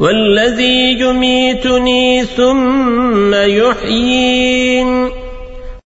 والذي يميتني ثم يحيي